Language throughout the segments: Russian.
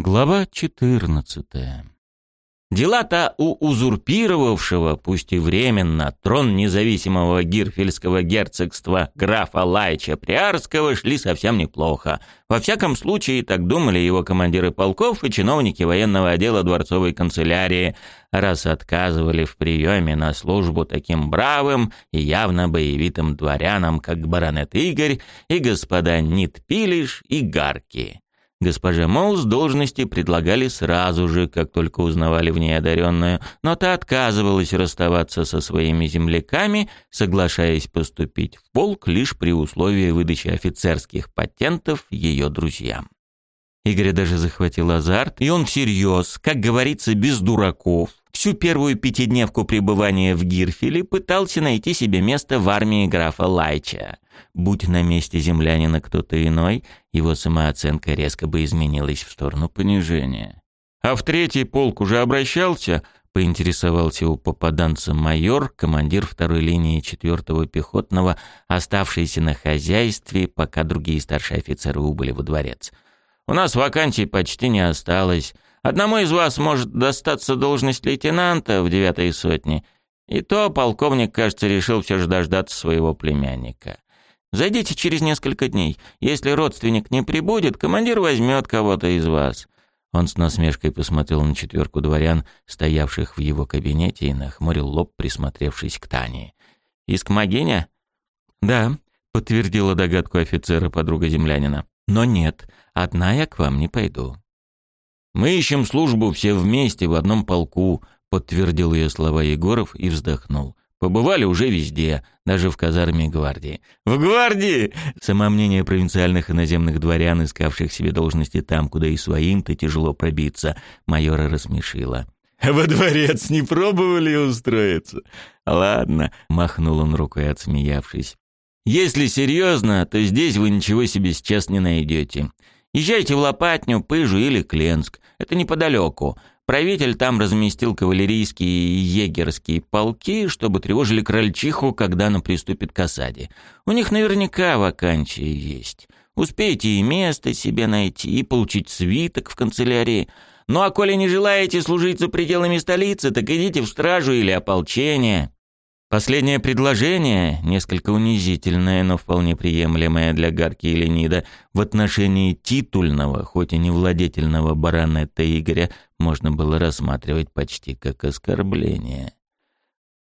Глава 14. Дела-то у узурпировавшего, пусть и временно, трон независимого гирфельского герцогства графа Лайча Приарского шли совсем неплохо. Во всяком случае, так думали его командиры полков и чиновники военного отдела дворцовой канцелярии, раз отказывали в приеме на службу таким бравым и явно боевитым дворянам, как баронет Игорь и господа Нит Пилиш и Гарки. Госпоже Моус должности предлагали сразу же, как только узнавали в ней одаренную, но та отказывалась расставаться со своими земляками, соглашаясь поступить в полк лишь при условии выдачи офицерских патентов ее друзьям. Игоря даже захватил азарт, и он всерьез, как говорится, без дураков, всю первую пятидневку пребывания в Гирфеле пытался найти себе место в армии графа Лайча. Будь на месте землянина кто-то иной, его самооценка резко бы изменилась в сторону понижения. «А в третий полк уже обращался?» — поинтересовался у попаданца майор, командир второй линии четвертого пехотного, оставшийся на хозяйстве, пока другие старшие офицеры убыли во дворец. «У нас вакансий почти не осталось. Одному из вас может достаться должность лейтенанта в девятой сотне, и то полковник, кажется, решил все же дождаться своего племянника. Зайдите через несколько дней. Если родственник не прибудет, командир возьмет кого-то из вас». Он с насмешкой посмотрел на четверку дворян, стоявших в его кабинете, и нахмурил лоб, присмотревшись к Тане. «Из Кмагиня?» «Да», — подтвердила догадку офицера подруга землянина. «Но нет, одна я к вам не пойду». «Мы ищем службу все вместе в одном полку», — подтвердил ее слова Егоров и вздохнул. Побывали уже везде, даже в казарме гвардии. В гвардии! Самомнение провинциальных иноземных дворян, искавших себе должности там, куда и своим-то тяжело пробиться, майора рассмешило. «Во дворец не пробовали устроиться?» «Ладно», — махнул он рукой, отсмеявшись. «Если серьезно, то здесь вы ничего себе сейчас не найдете. Езжайте в Лопатню, Пыжу или Кленск. Это неподалеку. Правитель там разместил кавалерийские и егерские полки, чтобы тревожили крольчиху, когда она приступит к осаде. У них наверняка вакансии есть. Успеете и место себе найти, и получить свиток в канцелярии. Ну а коли не желаете служить за пределами столицы, так идите в стражу или ополчение. Последнее предложение, несколько унизительное, но вполне приемлемое для Гарки и Ленида, в отношении титульного, хоть и не владетельного баронета Игоря, можно было рассматривать почти как оскорбление.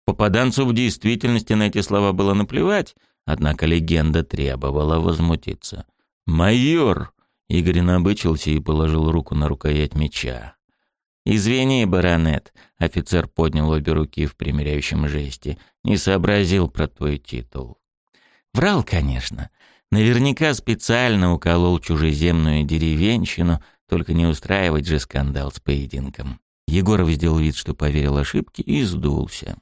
Попаданцу в действительности на эти слова было наплевать, однако легенда требовала возмутиться. «Майор!» — Игорь набычился и положил руку на рукоять меча. «Извини, баронет», — офицер поднял обе руки в примиряющем жесте, «не сообразил про твой титул». Врал, конечно. Наверняка специально уколол чужеземную деревенщину, только не устраивать же скандал с поединком. Егоров сделал вид, что поверил ошибке, и сдулся.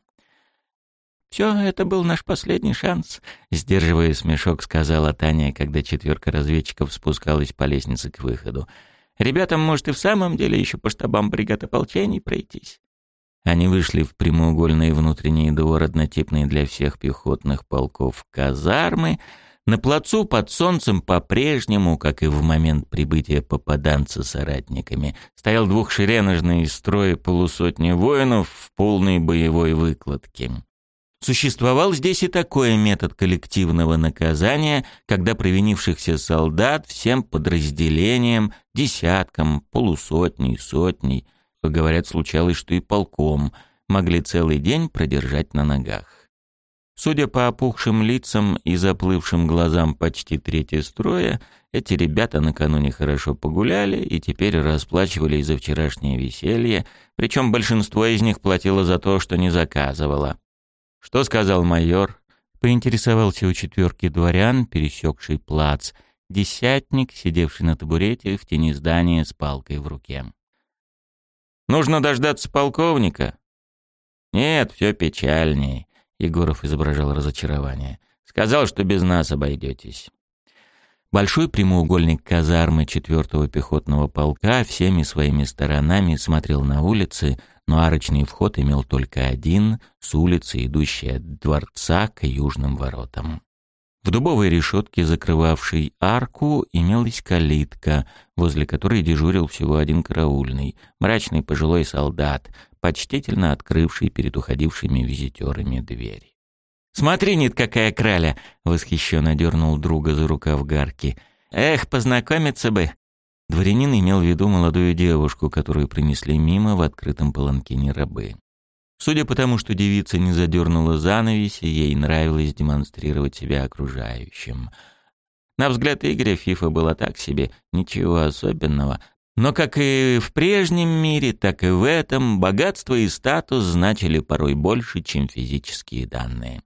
«Все, это был наш последний шанс», — сдерживая смешок, сказала Таня, когда четверка разведчиков спускалась по лестнице к выходу. Ребятам, может, и в самом деле еще по штабам бригад ополчений пройтись. Они вышли в прямоугольные внутренние двор, однотипные для всех пехотных полков казармы. На плацу под солнцем по-прежнему, как и в момент прибытия попаданца соратниками, стоял двухшереножный строй полусотни воинов в полной боевой выкладке. Существовал здесь и такой метод коллективного наказания, когда провинившихся солдат всем подразделениям, десяткам, полусотней, сотней, говорят, случалось, что и полком, могли целый день продержать на ногах. Судя по опухшим лицам и заплывшим глазам почти трети строя, эти ребята накануне хорошо погуляли и теперь расплачивались за вчерашнее веселье, причем большинство из них платило за то, что не заказывало. «Что сказал майор?» Поинтересовался у четверки дворян, пересекший плац, десятник, сидевший на табурете в тени здания с палкой в руке. «Нужно дождаться полковника?» «Нет, все печальней», — Егоров изображал разочарование. «Сказал, что без нас обойдетесь». Большой прямоугольник казармы 4-го пехотного полка всеми своими сторонами смотрел на улицы, но арочный вход имел только один, с улицы, идущей от дворца к южным воротам. В дубовой решетке, закрывавшей арку, имелась калитка, возле которой дежурил всего один караульный, мрачный пожилой солдат, почтительно открывший перед уходившими визитерами дверь. «Смотри, нет, какая краля!» — восхищенно дернул друга за рукав гарки. «Эх, познакомиться бы!» Дворянин имел в виду молодую девушку, которую принесли мимо в открытом паланкине рабы. Судя по тому, что девица не задернула занавеси, ей нравилось демонстрировать себя окружающим. На взгляд Игоря Фифа была так себе, ничего особенного. Но как и в прежнем мире, так и в этом богатство и статус значили порой больше, чем физические данные.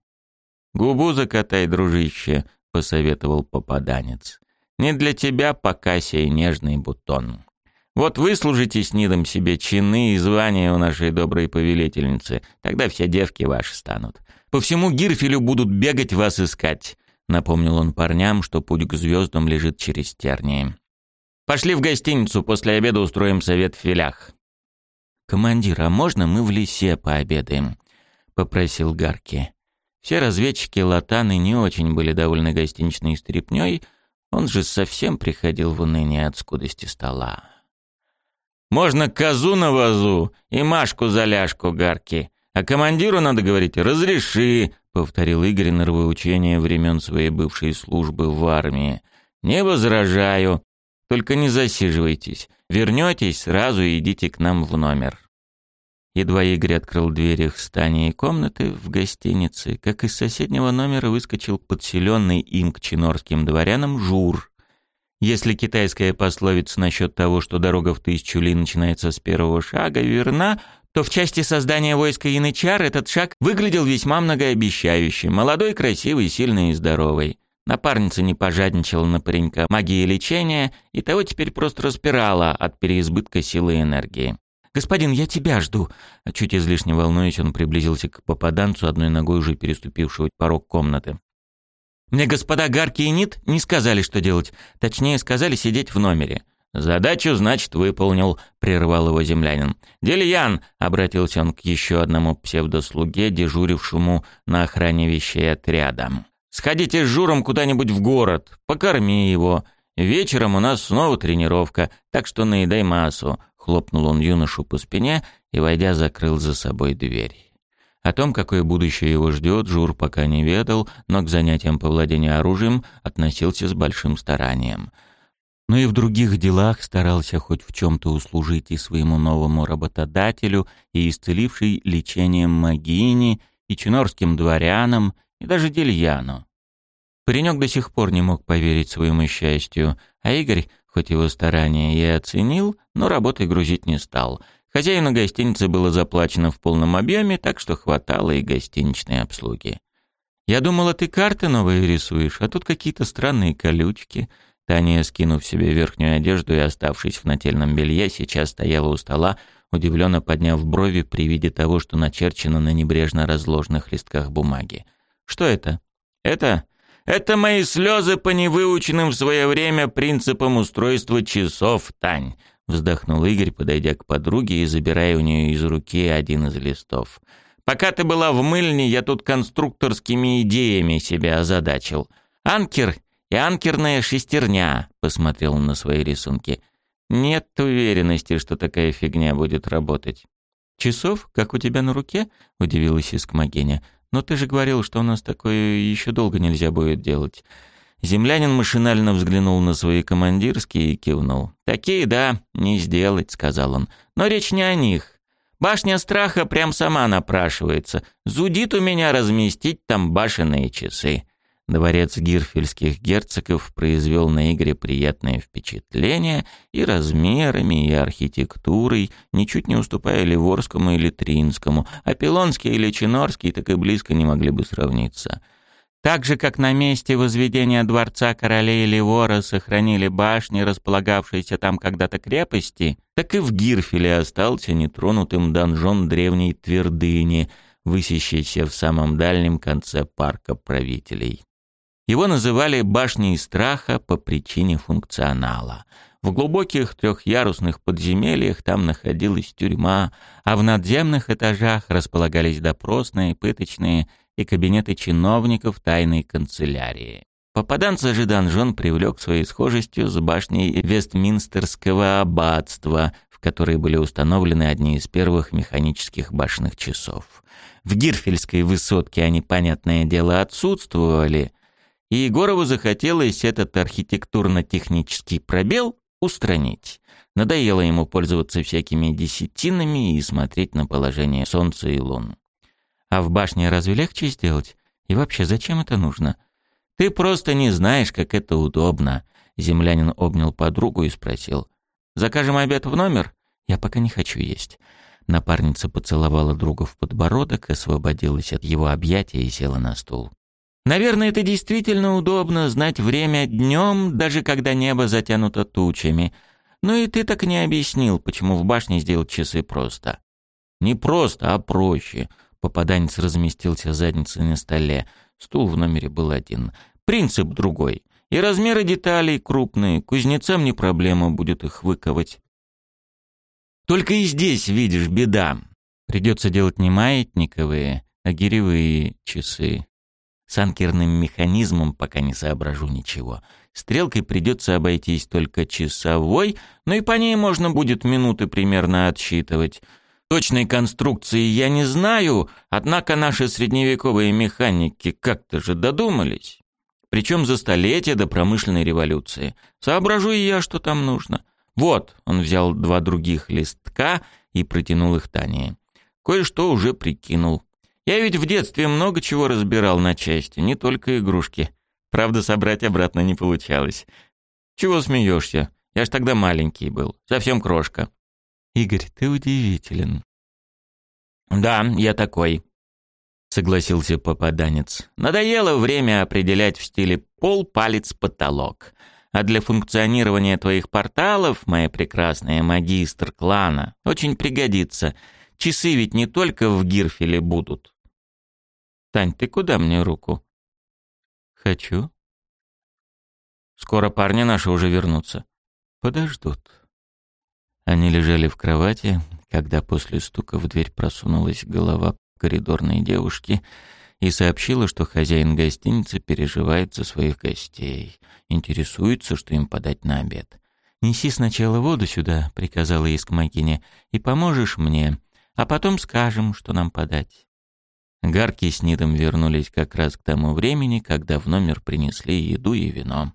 «Губу закатай, дружище», — посоветовал попаданец. «Не для тебя пока сей нежный бутон». Вот выслужите с Нидом себе чины и звания у нашей доброй повелительницы, тогда все девки ваши станут. По всему Гирфелю будут бегать вас искать», — напомнил он парням, что путь к звездам лежит через тернии. «Пошли в гостиницу, после обеда устроим совет в филях». «Командир, а можно мы в лесе пообедаем?» — попросил Гарки. Все разведчики Латаны не очень были довольны гостиничной стряпнёй, он же совсем приходил в уныние от скудости стола. Можно козу на вазу и Машку за ляжку гарки. А командиру надо говорить «разреши», — повторил Игорь нравоучение времен своей бывшей службы в армии. «Не возражаю. Только не засиживайтесь. Вернетесь, сразу идите к нам в номер». Едва Игорь открыл дверь их стани и комнаты в гостинице, как из соседнего номера выскочил подселенный им к чинорским дворянам Жур если китайская пословица насчет того, что дорога в тысячу ли начинается с первого шага, верна, то в части создания войска янычар этот шаг выглядел весьма многообещающим. Молодой, красивый, сильный и здоровый. Напарница не пожадничала на паренька магии лечения, и того теперь просто распирала от переизбытка силы и энергии. «Господин, я тебя жду!» Чуть излишне волнуясь, он приблизился к попаданцу, одной ногой уже переступившего порог комнаты. Мне господа Гарки и Нит не сказали, что делать. Точнее, сказали сидеть в номере. «Задачу, значит, выполнил», — прервал его землянин. «Дельян», — обратился он к еще одному псевдослуге, дежурившему на охране вещей отряда. «Сходите с Журом куда-нибудь в город, покорми его. Вечером у нас снова тренировка, так что наедай массу», — хлопнул он юношу по спине и, войдя, закрыл за собой дверь. О том, какое будущее его ждет, Жур пока не ведал, но к занятиям по владению оружием относился с большим старанием. Но и в других делах старался хоть в чем-то услужить и своему новому работодателю, и исцелившей лечением Магини, и чинорским дворянам, и даже Дельяну. Паренек до сих пор не мог поверить своему счастью, а Игорь, хоть его старания и оценил, но работой грузить не стал — Хозяину гостиницы было заплачено в полном объеме, так что хватало и гостиничной обслуги. «Я думала, ты карты новые рисуешь, а тут какие-то странные колючки». Таня, скинув себе верхнюю одежду и оставшись в нательном белье, сейчас стояла у стола, удивленно подняв брови при виде того, что начерчено на небрежно разложенных листках бумаги. «Что это?» «Это...» «Это мои слезы по невыученным в свое время принципам устройства часов, Тань», Вздохнул Игорь, подойдя к подруге и забирая у нее из руки один из листов. «Пока ты была в мыльне, я тут конструкторскими идеями себя озадачил. Анкер и анкерная шестерня», — посмотрел он на свои рисунки. «Нет уверенности, что такая фигня будет работать». «Часов, как у тебя на руке?» — удивилась Искмогеня. «Но ты же говорил, что у нас такое еще долго нельзя будет делать». Землянин машинально взглянул на свои командирские и кивнул. «Такие, да, не сделать», — сказал он. «Но речь не о них. Башня страха прям сама напрашивается. Зудит у меня разместить там башенные часы». Дворец гирфельских герцогов произвел на Игоря приятное впечатление и размерами, и архитектурой, ничуть не уступая Ливорскому или Тринскому, а Пилонский или Чинорский так и близко не могли бы сравниться. Так же, как на месте возведения дворца королей Ливора сохранили башни, располагавшиеся там когда-то крепости, так и в Гирфеле остался нетронутым донжон древней твердыни, высящийся в самом дальнем конце парка правителей. Его называли «башней страха» по причине функционала. В глубоких трехъярусных подземельях там находилась тюрьма, а в надземных этажах располагались допросные, пыточные и кабинеты чиновников тайной канцелярии. Попаданца же Данжон привлек своей схожестью с башней Вестминстерского аббатства, в которой были установлены одни из первых механических башенных часов. В Гирфельской высотке они, понятное дело, отсутствовали, и Егорову захотелось этот архитектурно-технический пробел устранить. Надоело ему пользоваться всякими десятинами и смотреть на положение Солнца и Лун. А в башне разве легче сделать? И вообще, зачем это нужно? «Ты просто не знаешь, как это удобно», — землянин обнял подругу и спросил. «Закажем обед в номер?» «Я пока не хочу есть». Напарница поцеловала друга в подбородок, освободилась от его объятия и села на стул. «Наверное, это действительно удобно знать время днем, даже когда небо затянуто тучами. Но и ты так не объяснил, почему в башне сделать часы просто». «Не просто, а проще». Попаданец разместился задницей на столе. Стул в номере был один. Принцип другой. И размеры деталей крупные. Кузнецам не проблема будет их выковать. Только и здесь, видишь, беда. Придется делать не маятниковые, а гиревые часы. С анкерным механизмом пока не соображу ничего. Стрелкой придется обойтись только часовой, но и по ней можно будет минуты примерно отсчитывать. Точной конструкции я не знаю, однако наши средневековые механики как-то же додумались. Причем за столетия до промышленной революции. Соображу и я, что там нужно. Вот, он взял два других листка и протянул их Тане. Кое-что уже прикинул. Я ведь в детстве много чего разбирал на части, не только игрушки. Правда, собрать обратно не получалось. Чего смеешься? Я ж тогда маленький был, совсем крошка. Игорь, ты удивителен. Да, я такой, согласился попаданец. Надоело время определять в стиле пол, палец, потолок. А для функционирования твоих порталов, моя прекрасная магистр клана, очень пригодится. Часы ведь не только в Гирфеле будут. Тань, ты куда мне руку? Хочу. Скоро парни наши уже вернутся. Подождут. Они лежали в кровати, когда после стука в дверь просунулась голова коридорной девушки и сообщила, что хозяин гостиницы переживает за своих гостей, интересуется, что им подать на обед. «Неси сначала воду сюда», — приказала Искмакине, — «и поможешь мне, а потом скажем, что нам подать». Гарки с Нидом вернулись как раз к тому времени, когда в номер принесли еду и вино.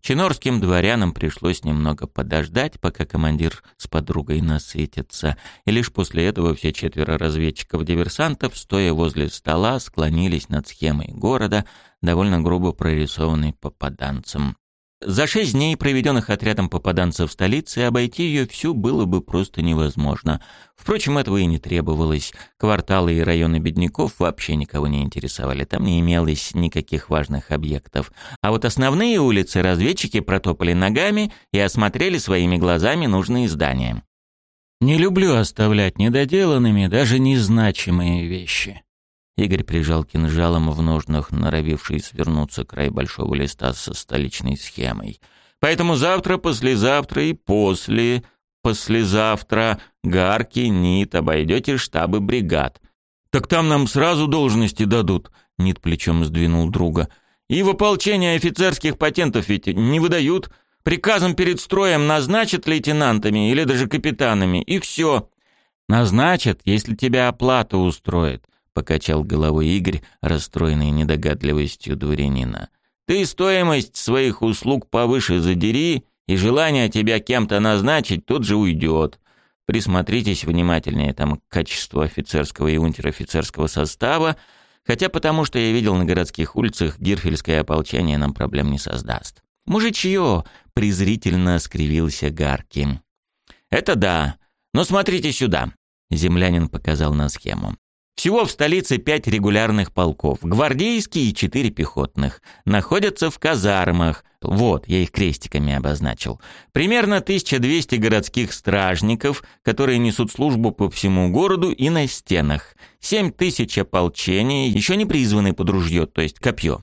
Чинорским дворянам пришлось немного подождать, пока командир с подругой насытятся, и лишь после этого все четверо разведчиков-диверсантов, стоя возле стола, склонились над схемой города, довольно грубо прорисованной попаданцем. За шесть дней, проведенных отрядом попаданцев в столице, обойти ее всю было бы просто невозможно. Впрочем, этого и не требовалось. Кварталы и районы бедняков вообще никого не интересовали. Там не имелось никаких важных объектов. А вот основные улицы разведчики протопали ногами и осмотрели своими глазами нужные здания. «Не люблю оставлять недоделанными даже незначимые вещи», Игорь прижал кинжалом в ножнах, норовивший свернуться край большого листа со столичной схемой. «Поэтому завтра, послезавтра и после послезавтра Гарки, Нит, обойдете штабы бригад». «Так там нам сразу должности дадут», — Нит плечом сдвинул друга. «И в ополчение офицерских патентов ведь не выдают. Приказом перед строем назначат лейтенантами или даже капитанами, и все». «Назначат, если тебя оплата устроит. — покачал головой Игорь, расстроенный недогадливостью дворянина. «Ты стоимость своих услуг повыше задери, и желание тебя кем-то назначить тут же уйдет. Присмотритесь внимательнее там к качеству офицерского и унтер-офицерского состава, хотя потому что я видел на городских улицах, гирфельское ополчение нам проблем не создаст». «Мужичье!» — презрительно скривился Гарки. «Это да, но смотрите сюда!» Землянин показал на схему. Всего в столице пять регулярных полков, гвардейские и четыре пехотных. Находятся в казармах. Вот, я их крестиками обозначил. Примерно 1200 городских стражников, которые несут службу по всему городу и на стенах. 7000 ополчений, еще не призваны под ружье, то есть копье.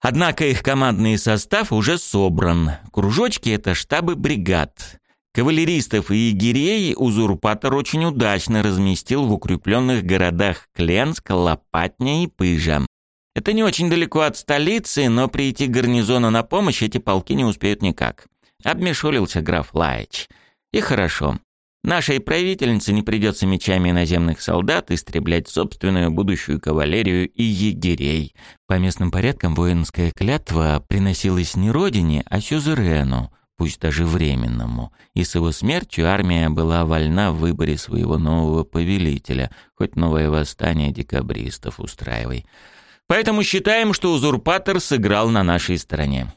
Однако их командный состав уже собран. Кружочки — это штабы бригад. Кавалеристов и егерей узурпатор очень удачно разместил в укрепленных городах Кленск, Лопатня и Пыжа. Это не очень далеко от столицы, но прийти гарнизону на помощь эти полки не успеют никак. Обмешулился граф Лаич. И хорошо. Нашей правительнице не придется мечами иноземных солдат истреблять собственную будущую кавалерию и егерей. По местным порядкам воинская клятва приносилась не родине, а сюзерену, пусть даже временному. И с его смертью армия была вольна в выборе своего нового повелителя, хоть новое восстание декабристов устраивай. Поэтому считаем, что узурпатор сыграл на нашей стороне.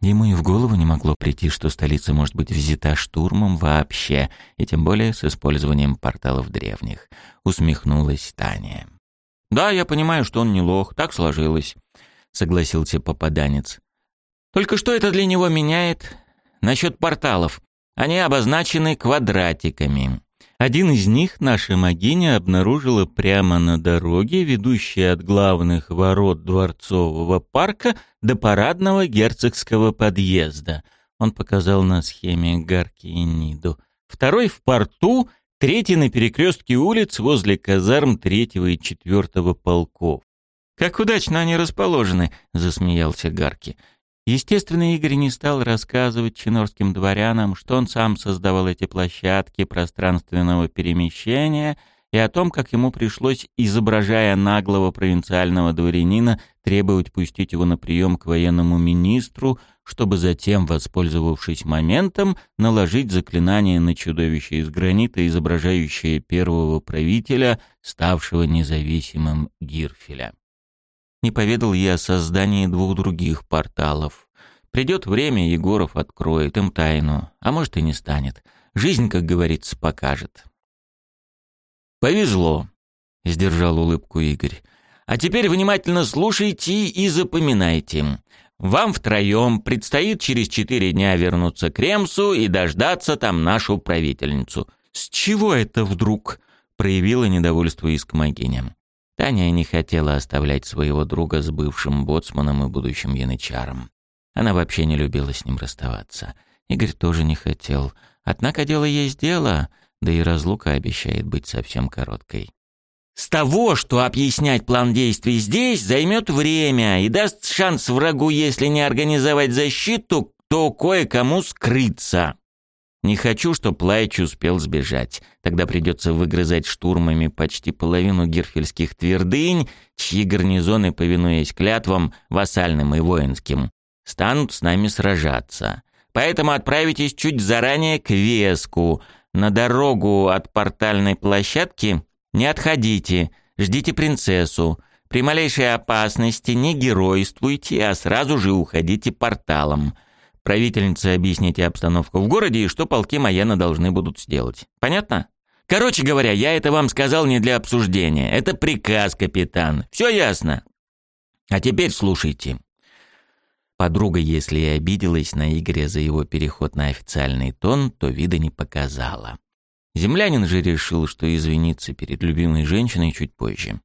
Ему и в голову не могло прийти, что столица может быть взята штурмом вообще, и тем более с использованием порталов древних. Усмехнулась Таня. «Да, я понимаю, что он не лох, так сложилось», — согласился попаданец. «Только что это для него меняет? Насчет порталов. Они обозначены квадратиками. Один из них наша могиня обнаружила прямо на дороге, ведущей от главных ворот Дворцового парка до парадного герцогского подъезда. Он показал на схеме Гарки и Ниду. Второй в порту, третий на перекрестке улиц возле казарм третьего и четвертого полков. «Как удачно они расположены!» — засмеялся Гарки. Естественно, Игорь не стал рассказывать чинорским дворянам, что он сам создавал эти площадки пространственного перемещения и о том, как ему пришлось, изображая наглого провинциального дворянина, требовать пустить его на прием к военному министру, чтобы затем, воспользовавшись моментом, наложить заклинание на чудовище из гранита, изображающее первого правителя, ставшего независимым Гирфеля не поведал я о создании двух других порталов. Придет время, Егоров откроет им тайну, а может и не станет. Жизнь, как говорится, покажет. «Повезло», — сдержал улыбку Игорь. «А теперь внимательно слушайте и запоминайте. Вам втроем предстоит через четыре дня вернуться к Ремсу и дождаться там нашу правительницу». «С чего это вдруг?» — проявила недовольство Искмогиня. Таня не хотела оставлять своего друга с бывшим боцманом и будущим янычаром. Она вообще не любила с ним расставаться. Игорь тоже не хотел. Однако дело есть дело, да и разлука обещает быть совсем короткой. С того, что объяснять план действий здесь займет время и даст шанс врагу, если не организовать защиту, то кое-кому скрыться. Не хочу, чтобы Лайч успел сбежать. Тогда придется выгрызать штурмами почти половину гирфельских твердынь, чьи гарнизоны, повинуясь клятвам, вассальным и воинским, станут с нами сражаться. Поэтому отправитесь чуть заранее к Веску. На дорогу от портальной площадки не отходите, ждите принцессу. При малейшей опасности не геройствуйте, а сразу же уходите порталом. Правительнице объясните обстановку в городе и что полки Маяна должны будут сделать. Понятно? Короче говоря, я это вам сказал не для обсуждения. Это приказ, капитан. Все ясно? А теперь слушайте. Подруга, если и обиделась на Игоря за его переход на официальный тон, то вида не показала. Землянин же решил, что извиниться перед любимой женщиной чуть позже.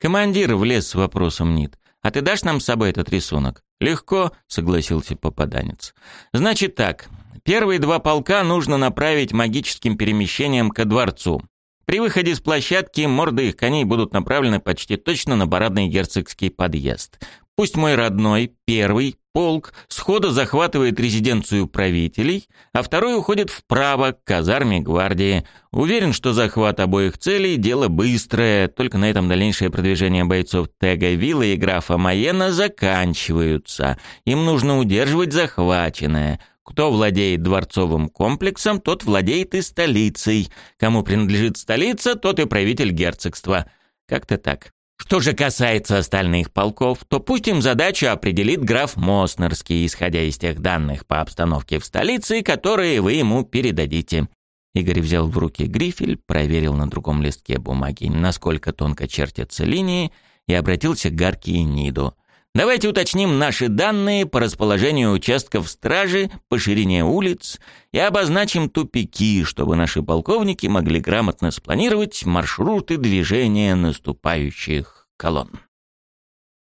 Командир влез с вопросом Нит. «А ты дашь нам с собой этот рисунок?» «Легко», — согласился попаданец. «Значит так. Первые два полка нужно направить магическим перемещением ко дворцу. При выходе с площадки морды их коней будут направлены почти точно на парадный герцогский подъезд. Пусть мой родной, первый, полк сходу захватывает резиденцию правителей, а второй уходит вправо к казарме гвардии. Уверен, что захват обоих целей – дело быстрое, только на этом дальнейшее продвижение бойцов Тега Вилла и графа Майена заканчиваются. Им нужно удерживать захваченное. Кто владеет дворцовым комплексом, тот владеет и столицей. Кому принадлежит столица, тот и правитель герцогства. Как-то так. Что же касается остальных полков, то пусть им задачу определит граф Моснерский, исходя из тех данных по обстановке в столице, которые вы ему передадите. Игорь взял в руки грифель, проверил на другом листке бумаги, насколько тонко чертятся линии, и обратился к Гарке и Ниду. Давайте уточним наши данные по расположению участков стражи, по ширине улиц и обозначим тупики, чтобы наши полковники могли грамотно спланировать маршруты движения наступающих колонн.